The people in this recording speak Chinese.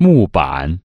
木板。